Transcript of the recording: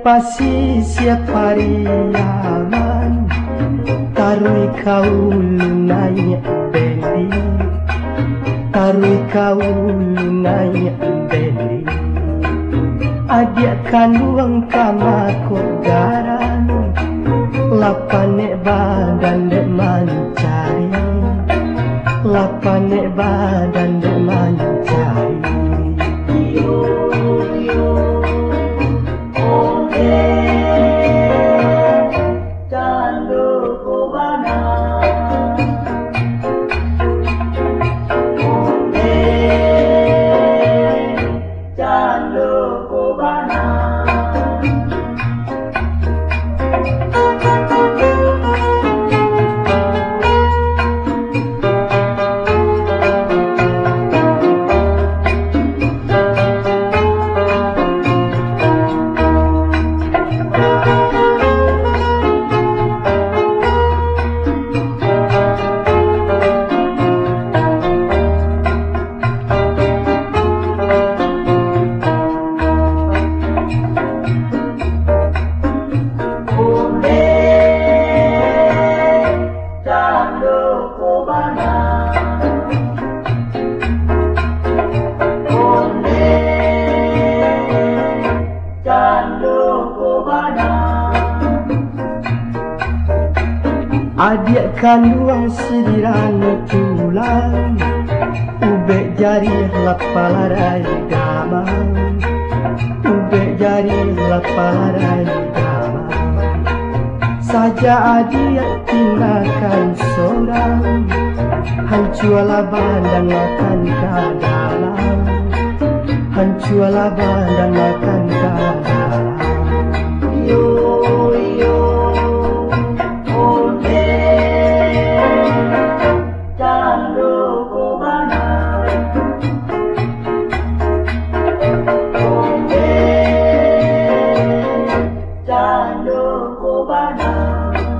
Pasti siap hari aman Tarui kau lunanya bendi Tarui kau lunanya bendi Adia kandung kama kodaran. Lapane badan dek mancari Lapane badan dek Oh. Adik kandung sidiran tulang Ube jari lapalarai damang Ube jari lapalarai damang Saja adik tindakan seorang Hancualah bandang makan ke dalam Hancualah bandang makan ke Của ba.